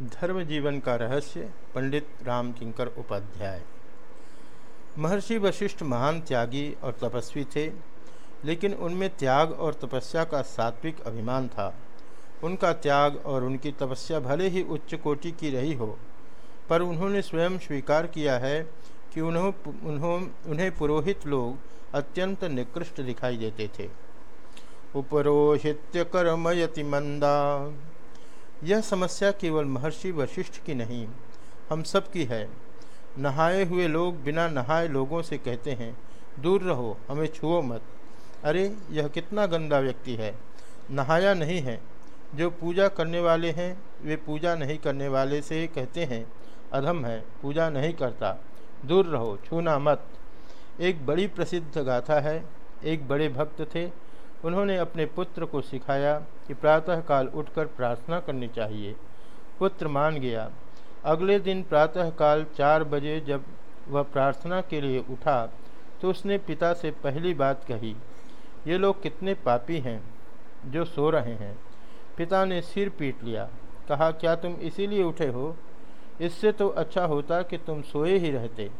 धर्म जीवन का रहस्य पंडित राम किंकर उपाध्याय। महर्षि वशिष्ठ महान त्यागी और तपस्वी थे, लेकिन उनमें त्याग और तपस्या का सात्विक अभिमान था। उनका त्याग और उनकी तपस्या भले ही उच्च कोटि की रही हो, पर उन्होंने स्वयं स्वीकार किया है कि उन्हों उन्हों, उन्हें पुरोहित लोग अत्यंत निकृष्ट दिखाई देते थे। उपरोहित्य कर्मयति मंदा यह समस्या केवल महर्षि वशिष्ठ की नहीं, हम सब की है। नहाए हुए लोग बिना नहाए लोगों से कहते हैं, दूर रहो, हमें छुओ मत। अरे, यह कितना गंदा व्यक्ति है। नहाया नहीं है। जो पूजा करने वाले हैं, वे पूजा नहीं करने वाले से कहते हैं, अधम है, पूजा नहीं करता। दूर रहो, छूना मत। एक बड़ी प्रसिद्ध गाथा है, एक बड़े भक्त थे उन्होंने अपने पुत्र को सिखाया कि प्रातःकाल उठकर प्रार्थना करनी चाहिए। पुत्र मान गया। अगले दिन प्रातःकाल चार बजे जब वह प्रार्थना के लिए उठा तो उसने पिता से पहली बात कही, ये लोग कितने पापी हैं जो सो रहे हैं। पिता ने सिर पीट लिया। कहा, क्या तुम इसीलिए उठे हो? इससे तो अच्छा होता कि तुम सोए ही रहते।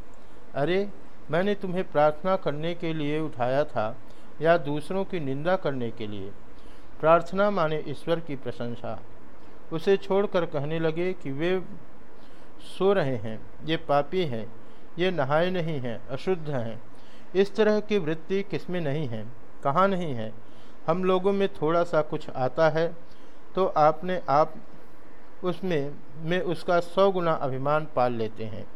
अरे, मैंने तुम्हें प्रार्थना करने के लिए उठाया था। या दूसरों की निंदा करने के लिए। प्रार्थना माने ईश्वर की प्रशंसा। उसे छोड़कर कहने लगे कि वे सो रहे हैं, ये पापी हैं, ये नहाए नहीं हैं, अशुद्ध हैं। इस तरह की वृत्ति किसमें नहीं है, कहाँ नहीं है? हम लोगों में थोड़ा सा कुछ आता है तो आपने आप उसमें, में उसका सौ गुना अभिमान पाल लेते हैं,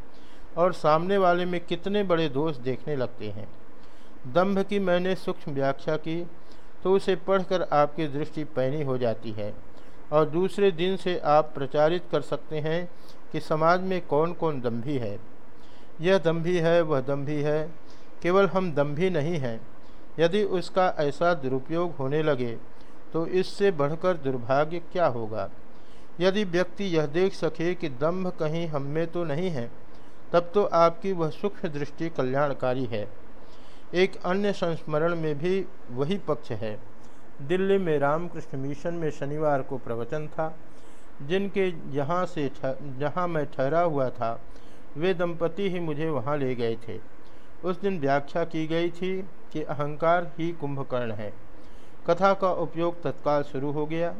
और सामने वाले में कितने बड़े दोष देखने लगते हैं। दंभ की मैंने सूक्ष्म व्याख्या की तो उसे पढ़कर आपकी दृष्टि पैनी हो जाती है। और दूसरे दिन से आप प्रचारित कर सकते हैं कि समाज में कौन कौन दम्भी है। यह दम्भी है, वह दम्भी है, केवल हम दम्भी नहीं हैं। यदि उसका ऐसा दुरुपयोग होने लगे तो इससे बढ़कर दुर्भाग्य क्या होगा? यदि व्यक्ति यह देख सके कि दम्भ कहीं हम में तो नहीं है, तब तो आपकी वह सूक्ष्म दृष्टि कल्याणकारी है। एक अन्य संस्मरण में भी वही पक्ष है। दिल्ली में रामकृष्ण मिशन में शनिवार को प्रवचन था। जिनके यहाँ से जहाँ मैं ठहरा हुआ था, वे दंपति ही मुझे वहाँ ले गए थे। उस दिन व्याख्या की गई थी कि अहंकार ही कुंभकर्ण है। कथा का उपयोग तत्काल शुरू हो गया।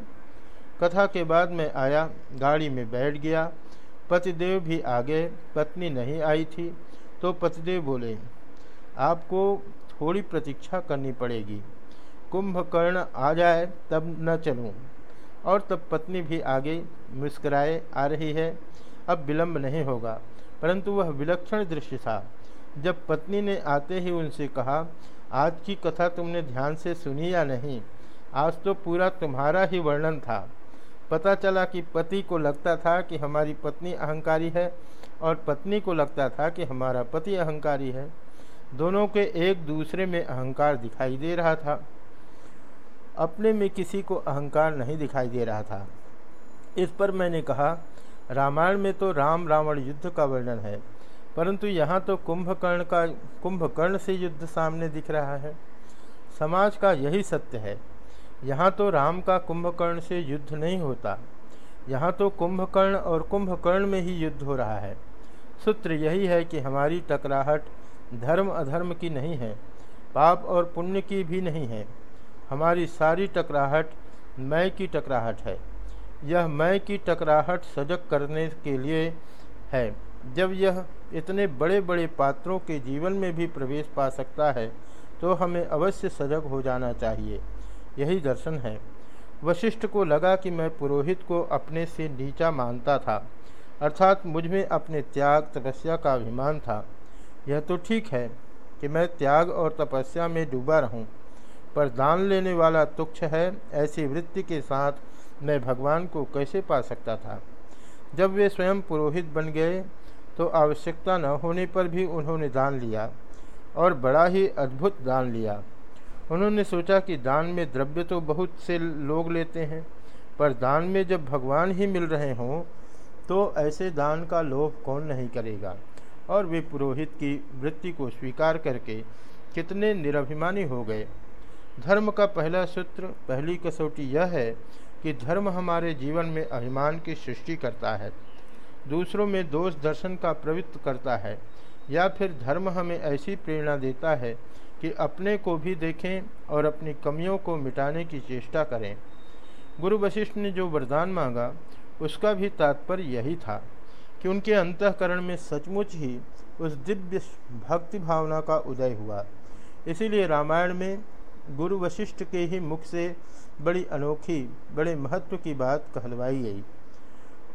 कथा के बाद मैं आया, गाड़ी में बैठ गया। पतिदेव भी आ गए पत्नी नहीं आई थी तो पतिदेव बोले आपको थोड़ी प्रतीक्षा करनी पड़ेगी। कुंभकर्ण आ जाए, तब न चलूँ। और तब पत्नी भी आगे मुस्कराए, आ रही है। अब विलंब नहीं होगा, परंतु वह विलक्षण दृश्य था। जब पत्नी ने आते ही उनसे कहा, आज की कथा तुमने ध्यान से सुनी या नहीं? आज तो पूरा तुम्हारा ही वर्णन था। पता चला कि पति को लगता था कि हमारी पत्नी अहंकारी है और पत्नी को लगता था कि हमारा पति अहंकारी है। दोनों के एक दूसरे में अहंकार दिखाई दे रहा था। अपने में किसी को अहंकार नहीं दिखाई दे रहा था। इस पर मैंने कहा, रामायण में तो राम रावण युद्ध का वर्णन है, परंतु यहाँ तो कुंभकर्ण का, कुंभकर्ण से युद्ध सामने दिख रहा है। समाज का यही सत्य है। यहाँ तो राम का कुंभकर्ण से युद्ध नहीं होता। यहाँ तो कुंभकर्ण और कुंभकर्ण में ही युद्ध हो रहा है। सूत्र यही है कि हमारी टकराहट धर्म अधर्म की नहीं है, पाप और पुण्य की भी नहीं है। हमारी सारी टकराहट मैं की टकराहट है। यह मैं की टकराहट सजग करने के लिए है। जब यह इतने बड़े बड़े पात्रों के जीवन में भी प्रवेश पा सकता है तो हमें अवश्य सजग हो जाना चाहिए। यही दर्शन है। वशिष्ठ को लगा कि मैं पुरोहित को अपने से नीचा मानता था, अर्थात मुझमें अपने त्याग, तपस्या का अभिमान था। यह तो ठीक है कि मैं त्याग और तपस्या में डूबा रहूँ, पर दान लेने वाला तुक्ष है ऐसी वृत्ति के साथ मैं भगवान को कैसे पा सकता था? जब वे स्वयं पुरोहित बन गए तो आवश्यकता न होने पर भी उन्होंने दान लिया और बड़ा ही अद्भुत दान लिया। उन्होंने सोचा कि दान में द्रव्य तो बहुत से लोग लेते हैं पर दान में जब भगवान ही मिल रहे हों तो ऐसे दान का लोभ कौन नहीं करेगा? और वे पुरोहित की वृत्ति को स्वीकार करके कितने निराभिमानी हो गए। धर्म का पहला सूत्र, पहली कसौटी यह है कि धर्म हमारे जीवन में अभिमान की सृष्टि करता है, दूसरों में दोष दर्शन का प्रवृत्त करता है, या फिर धर्म हमें ऐसी प्रेरणा देता है कि अपने को भी देखें और अपनी कमियों को मिटाने की चेष्टा करें। गुरु वशिष्ठ ने जो वरदान मांगा, उसका भी तात्पर्य यही था। कि उनके अंतकरण में सचमुच ही उस दिव्य भक्ति भावना का उदय हुआ। इसीलिए रामायण में गुरु वशिष्ठ के ही मुख से बड़ी अनोखी, बड़े महत्व की बात कहलवाई गई।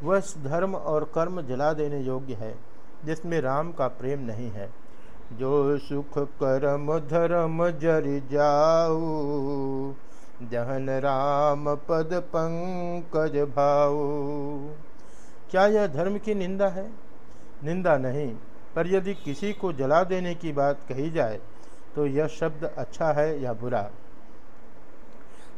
वह धर्म और कर्म जला देने योग्य है, जिसमें राम का प्रेम नहीं है। जो सुख कर्म धर्म जर जाऊ, जहन राम पद पंकज भाऊ। क्या यह धर्म की निंदा है? निंदा नहीं, पर यदि किसी को जला देने की बात कही जाए तो यह शब्द अच्छा है या बुरा?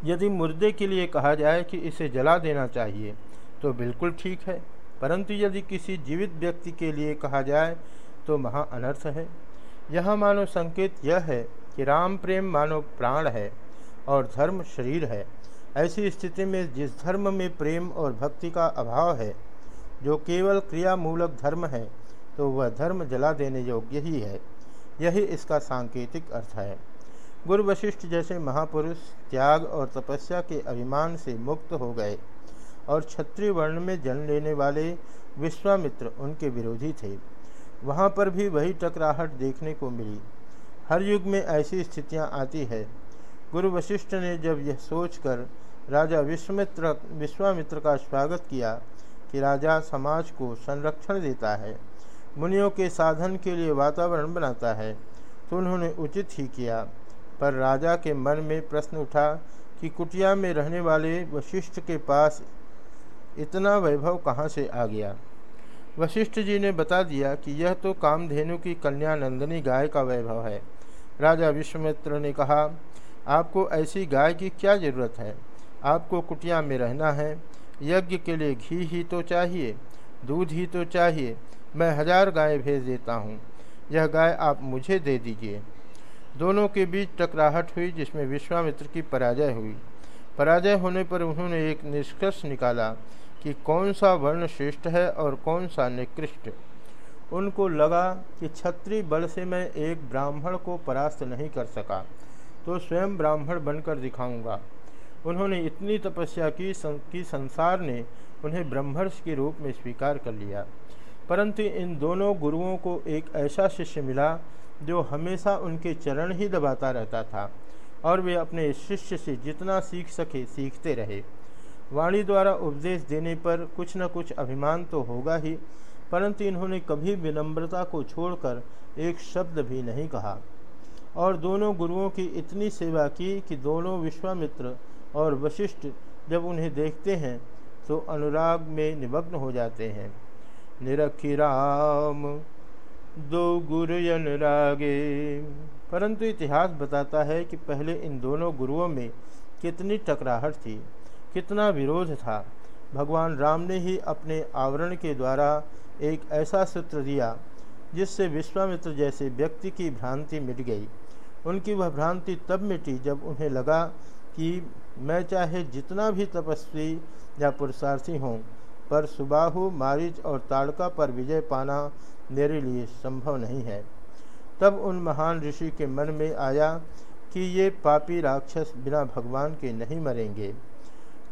यदि मुर्दे के लिए कहा जाए कि इसे जला देना चाहिए तो बिल्कुल ठीक है, परंतु यदि किसी जीवित व्यक्ति के लिए कहा जाए तो महा अनर्थ है। यह मानो संकेत यह है कि राम प्रेम मानो प्राण है और धर्म शरीर है। ऐसी स्थिति में जिस धर्म में प्रेम और भक्ति का अभाव है जो केवल क्रियामूलक धर्म है तो वह धर्म जला देने योग्य ही है। यही इसका सांकेतिक अर्थ है। गुरु वशिष्ठ जैसे महापुरुष त्याग और तपस्या के अभिमान से मुक्त हो गए और क्षत्रिय वर्ण में जन्म लेने वाले विश्वामित्र उनके विरोधी थे। वहाँ पर भी वही टकराहट देखने को मिली। हर युग में ऐसी स्थितियाँ आती है। गुरु वशिष्ठ ने जब यह सोचकर राजा विश्वमित्र, विश्वामित्र का स्वागत किया कि राजा समाज को संरक्षण देता है, मुनियों के साधन के लिए वातावरण बनाता है। तो उन्होंने उचित ही किया। पर राजा के मन में प्रश्न उठा कि कुटिया में रहने वाले वशिष्ठ के पास इतना वैभव कहाँ से आ गया? वशिष्ठ जी ने बता दिया कि यह तो कामधेनु की कन्या नंदनी गाय का वैभव है। राजा विश्वमित्र ने कहा, आपको ऐसी गाय की क्या ज़रूरत है? आपको कुटिया में रहना है यज्ञ के लिए घी ही तो चाहिए, दूध ही तो चाहिए, मैं हज़ार गायें भेज देता हूँ। यह गाय आप मुझे दे दीजिए। दोनों के बीच टकराहट हुई, जिसमें विश्वामित्र की पराजय हुई। पराजय होने पर उन्होंने एक निष्कर्ष निकाला कि कौन सा वर्ण श्रेष्ठ है और कौन सा निकृष्ट। उनको लगा कि छत्री बल से मैं एक ब्राह्मण को परास्त नहीं कर सका तो स्वयं ब्राह्मण बनकर दिखाऊँगा। उन्होंने इतनी तपस्या की कि संसार ने उन्हें ब्रह्मर्ष के रूप में स्वीकार कर लिया। परंतु इन दोनों गुरुओं को एक ऐसा शिष्य मिला, जो हमेशा उनके चरण ही दबाता रहता था, और वे अपने शिष्य से जितना सीख सके सीखते रहे। वाणी द्वारा उपदेश देने पर कुछ न कुछ अभिमान तो होगा ही, परंतु इन्होंने कभी विनम्रता को छोड़कर एक शब्द भी नहीं कहा। और दोनों गुरुओं की इतनी सेवा की कि दोनों विश्वामित्र और वशिष्ठ जब उन्हें देखते हैं तो अनुराग में निमग्न हो जाते हैं। निरखी राम, दो गुरुयन रागे। परंतु इतिहास बताता है कि पहले इन दोनों गुरुओं में कितनी टकराहट थी, कितना विरोध था। भगवान राम ने ही अपने आवरण के द्वारा एक ऐसा सूत्र दिया, जिससे विश्वामित्र जैसे व्यक्ति की भ्रांति मिट गई। उनकी वह भ्रांति तब मिटी जब उन्हें लगा कि मैं चाहे जितना भी तपस्वी या पुरुषार्थी हूँ, पर सुबाहु, मारिच और ताड़का पर विजय पाना मेरे लिए संभव नहीं है। तब उन महान ऋषि के मन में आया कि ये पापी राक्षस बिना भगवान के नहीं मरेंगे।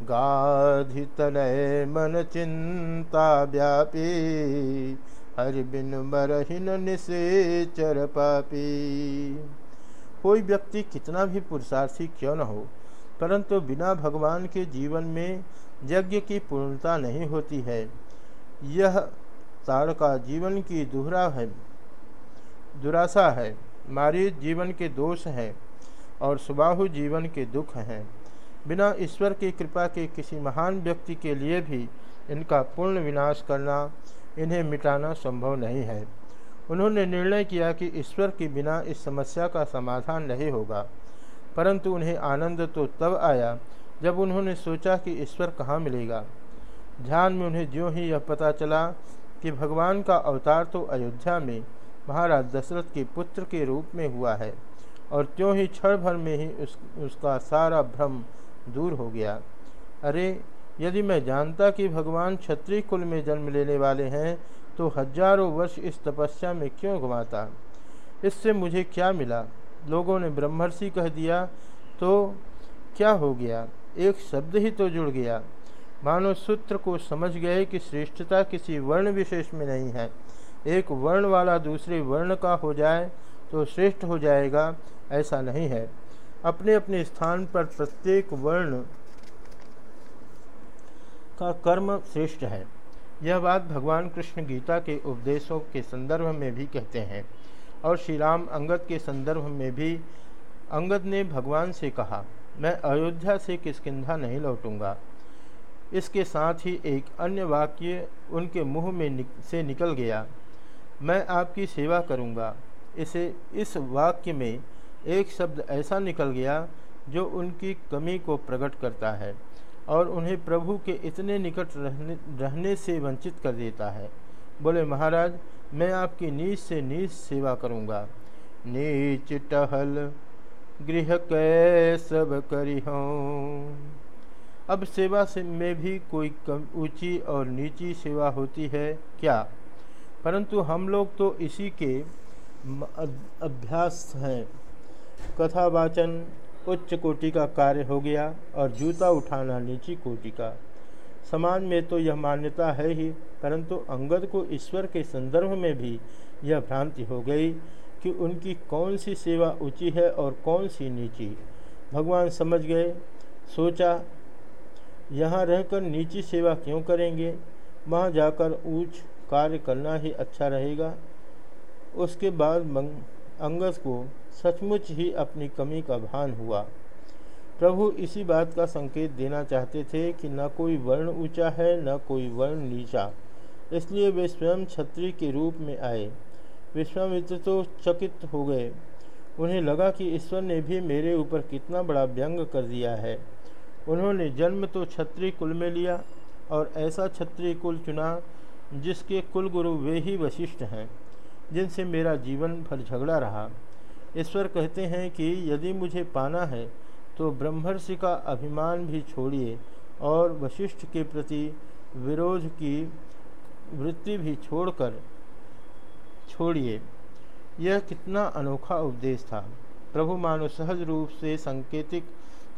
गाधि तनय मन चिंता व्यापी, हरि बिन मरहिन निशेचर पापी। कोई व्यक्ति कितना भी पुरुषार्थी क्यों न हो परंतु बिना भगवान के जीवन में यज्ञ की पूर्णता नहीं होती है। यह ताड़का जीवन की दुहरा है। दुराशा है। मारी जीवन के दोष हैं और सुबाहु जीवन के दुख हैं। बिना ईश्वर की कृपा के किसी महान व्यक्ति के लिए भी इनका पूर्ण विनाश करना, इन्हें मिटाना संभव नहीं है। उन्होंने निर्णय किया कि ईश्वर के बिना इस समस्या का समाधान नहीं होगा। परंतु उन्हें आनंद तो तब आया जब उन्होंने सोचा कि ईश्वर कहाँ मिलेगा। ध्यान में उन्हें ज्यों ही यह पता चला कि भगवान का अवतार तो अयोध्या में महाराज दशरथ के पुत्र के रूप में हुआ है और त्यों ही क्षण भर में ही उस, उसका सारा भ्रम दूर हो गया। अरे, यदि मैं जानता कि भगवान क्षत्रिय कुल में जन्म लेने वाले हैं तो हज़ारों वर्ष इस तपस्या में क्यों गंवाता इससे मुझे क्या मिला? लोगों ने ब्रह्मर्षि कह दिया तो क्या हो गया? एक शब्द ही तो जुड़ गया। मानो सूत्र को समझ गए कि श्रेष्ठता किसी वर्ण विशेष में नहीं है। एक वर्ण वाला दूसरे वर्ण का हो जाए तो श्रेष्ठ हो जाएगा, ऐसा नहीं है। अपने अपने स्थान पर प्रत्येक वर्ण का कर्म श्रेष्ठ है। यह बात भगवान कृष्ण गीता के उपदेशों के संदर्भ में भी कहते हैं। और श्री राम अंगद के संदर्भ में भी अंगद ने भगवान से कहा मैं अयोध्या से किसकिधा नहीं लौटूँगा। इसके साथ ही एक अन्य वाक्य उनके मुँह में निक, से निकल गया मैं आपकी सेवा करूँगा। इसे इस वाक्य में एक शब्द ऐसा निकल गया जो उनकी कमी को प्रकट करता है और उन्हें प्रभु के इतने निकट रहने रहने से वंचित कर देता है। बोले महाराज मैं आपकी नीच से नीच सेवा करूँगा। नीच टहल, गृह कै सब करी अब सेवा से में भी कोई कम ऊँची और नीची सेवा होती है क्या? परंतु हम लोग तो इसी के अभ्यास हैं। कथावाचन उच्च कोटि का कार्य हो गया और जूता उठाना नीची कोटि का। समाज में तो यह मान्यता है ही, परंतु अंगद को ईश्वर के संदर्भ में भी यह भ्रांति हो गई कि उनकी कौन सी सेवा ऊँची है और कौन सी नीची। भगवान समझ गए, सोचा, यहाँ रहकर नीची सेवा क्यों करेंगे? वहाँ जाकर ऊंच कार्य करना ही अच्छा रहेगा। उसके बाद अंगद को सचमुच ही अपनी कमी का भान हुआ। प्रभु इसी बात का संकेत देना चाहते थे कि न कोई वर्ण ऊँचा है, न कोई वर्ण नीचा। इसलिए वे स्वयं छत्री के रूप में आए। विश्वामित्र तो चकित हो गए। उन्हें लगा कि ईश्वर ने भी मेरे ऊपर कितना बड़ा व्यंग कर दिया है। उन्होंने जन्म तो छत्री कुल में लिया और ऐसा छत्री कुल चुना जिसके कुल गुरु वे ही वशिष्ठ हैं, जिनसे मेरा जीवन भर झगड़ा रहा। ईश्वर कहते हैं कि यदि मुझे पाना है तो ब्रह्मर्षि का अभिमान भी छोड़िए और वशिष्ठ के प्रति विरोध की वृत्ति भी छोड़कर छोड़िए। यह कितना अनोखा उपदेश था। प्रभु मानो सहज रूप से सांकेतिक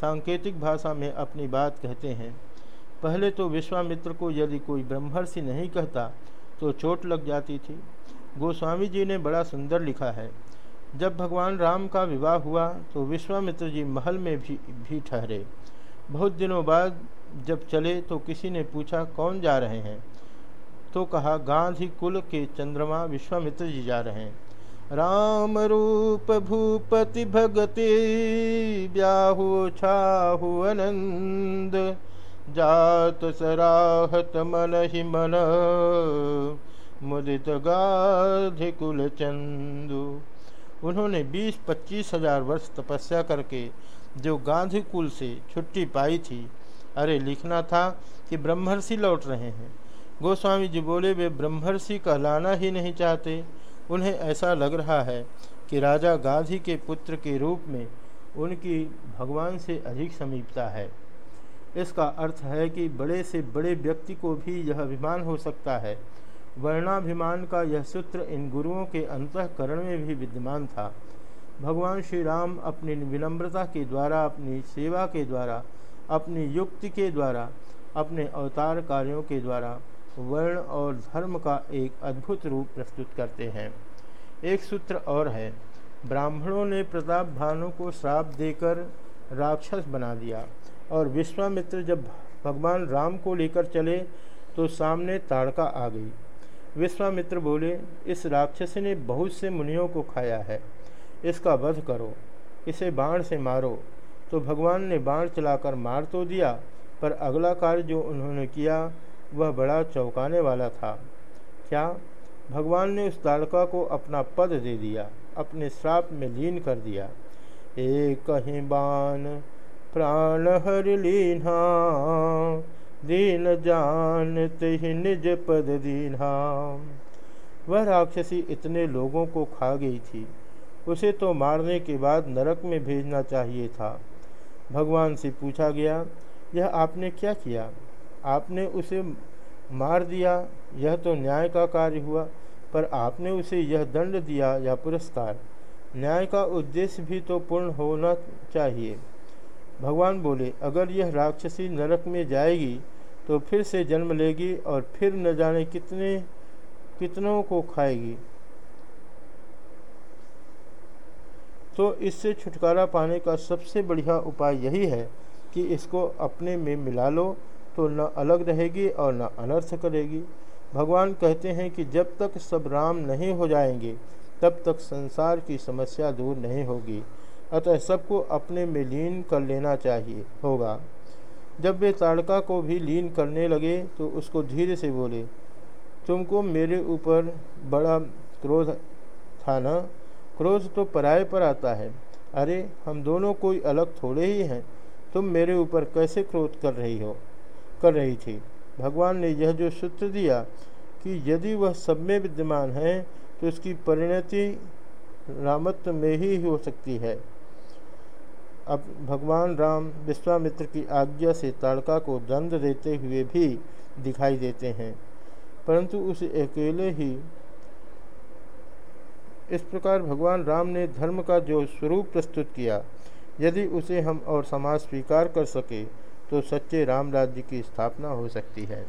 सांकेतिक भाषा में अपनी बात कहते हैं। पहले तो विश्वामित्र को यदि कोई ब्रह्मर्षि नहीं कहता तो चोट लग जाती थी। गोस्वामी जी ने बड़ा सुंदर लिखा है। जब भगवान राम का विवाह हुआ तो विश्वामित्र जी महल में भी भी ठहरे। बहुत दिनों बाद जब चले तो किसी ने पूछा, कौन जा रहे हैं? तो कहा, गांधी कुल के चंद्रमा विश्वामित्र जी जा रहे हैं। राम रूप भूपति भगति, ब्याहु छाहु आनंद, जात सराहत मन ही मन, मुदित गाधि कुल चंदू उन्होंने बीस पच्चीस हज़ार वर्ष तपस्या करके जो गांधी कुल से छुट्टी पाई थी, अरे लिखना था कि ब्रह्मर्षि लौट रहे हैं। गोस्वामी जी बोले, वे ब्रह्मर्षि कहलाना ही नहीं चाहते। उन्हें ऐसा लग रहा है कि राजा गांधी के पुत्र के रूप में उनकी भगवान से अधिक समीपता है। इसका अर्थ है कि बड़े से बड़े व्यक्ति को भी यह अभिमान हो सकता है वर्णाभिमान का यह सूत्र इन गुरुओं के अंतकरण में भी विद्यमान था। भगवान श्री राम अपनी विनम्रता के द्वारा, अपनी सेवा के द्वारा, अपनी युक्ति के द्वारा, अपने अवतार कार्यों के द्वारा वर्ण और धर्म का एक अद्भुत रूप प्रस्तुत करते हैं। एक सूत्र और है, ब्राह्मणों ने प्रताप भानु को श्राप देकर राक्षस बना दिया और विश्वामित्र जब भगवान राम को लेकर चले तो सामने ताड़का आ गई। विश्वामित्र बोले, इस राक्षसी ने बहुत से मुनियों को खाया है। इसका वध करो, इसे बाण से मारो। तो भगवान ने बाण चलाकर मार तो दिया, पर अगला कार्य जो उन्होंने किया, वह बड़ा चौंकाने वाला था। क्या? भगवान ने उस ताड़का को अपना पद दे दिया, अपने श्राप में लीन कर दिया। एक ही बाण, प्राण हर लीना दीन जानते ही निज पद दीना वह राक्षसी इतने लोगों को खा गई थी। उसे तो मारने के बाद नरक में भेजना चाहिए था। भगवान से पूछा गया, यह आपने क्या किया? आपने उसे मार दिया, यह तो न्याय का कार्य हुआ, पर आपने उसे यह दंड दिया या पुरस्कार? न्याय का उद्देश्य भी तो पूर्ण होना चाहिए। भगवान बोले, अगर यह राक्षसी नरक में जाएगी तो फिर से जन्म लेगी और फिर न जाने कितने, कितनों को खाएगी। तो इससे छुटकारा पाने का सबसे बढ़िया उपाय यही है कि इसको अपने में मिला लो तो न अलग रहेगी और न अनर्थ करेगी। भगवान कहते हैं कि जब तक सब राम नहीं हो जाएँगे, तब तक संसार की समस्या दूर नहीं होगी। अतः सबको अपने में लीन कर लेना चाहिए, होगा। जब वे ताड़का को भी लीन करने लगे तो उसको धीरे से बोले, तुमको मेरे ऊपर बड़ा क्रोध था ना? क्रोध तो पराये पर आता है। अरे, हम दोनों कोई अलग थोड़े ही हैं। तुम मेरे ऊपर कैसे क्रोध कर रही हो? कर रही थी। भगवान ने यह जो सूत्र दिया कि यदि वह सब में विद्यमान है तो उसकी परिणति रामत्व में ही हो सकती है। अब भगवान राम विश्वामित्र की आज्ञा से ताड़का को दंड देते हुए भी दिखाई देते हैं। परंतु उसे अकेले ही इस प्रकार भगवान राम ने धर्म का जो स्वरूप प्रस्तुत किया, यदि उसे हम और समाज स्वीकार कर सके तो सच्चे राम राज्य की स्थापना हो सकती है।